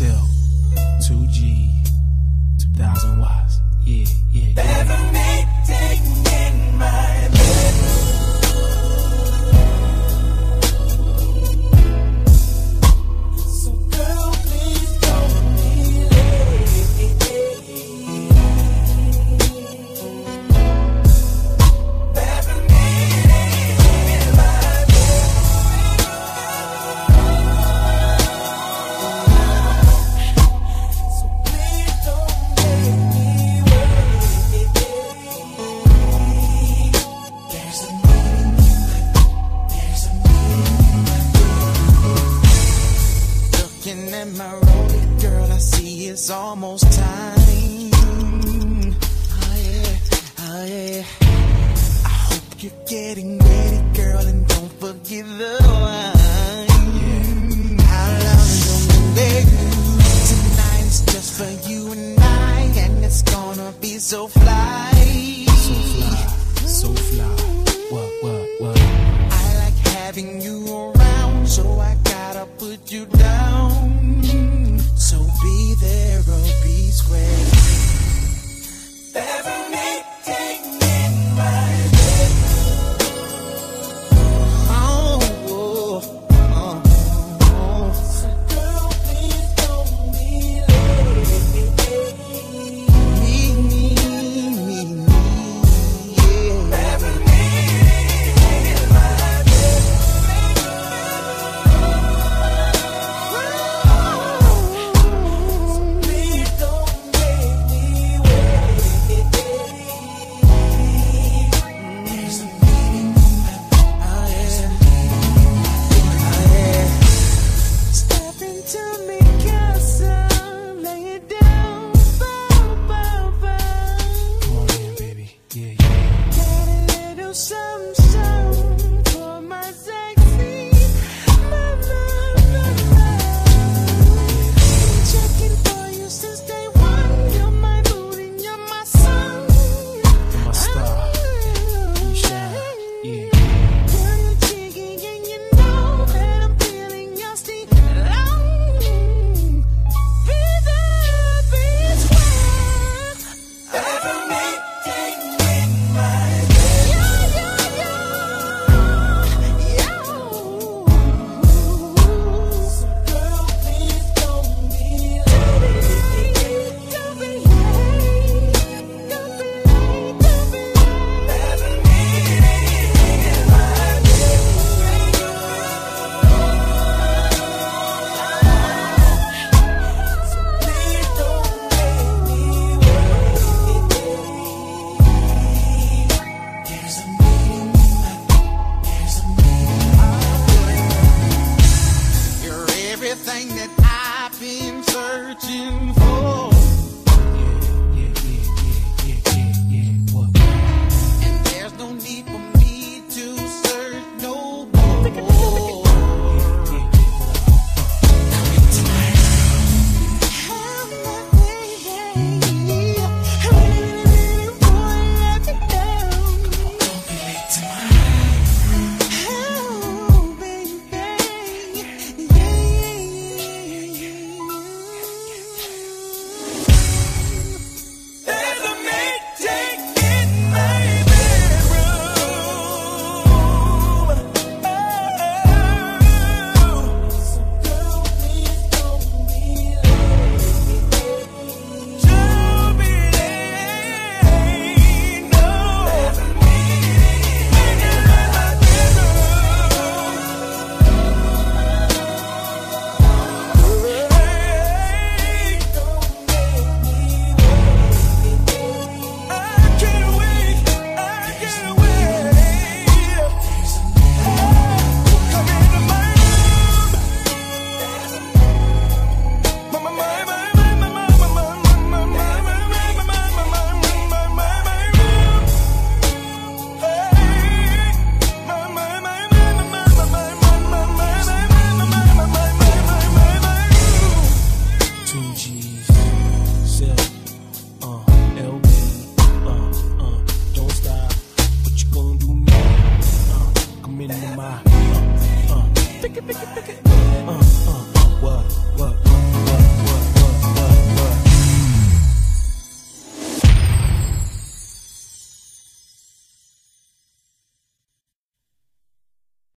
2G, 2000 watts. Yeah, yeah. yeah. It's almost time. Oh yeah, oh yeah. I hope you're getting ready, girl, and don't forget the wine. Our love is only Tonight is just for you and I, and it's gonna be so fly. everything that I've been searching for. pick it, pick it, pick it. Uh, uh.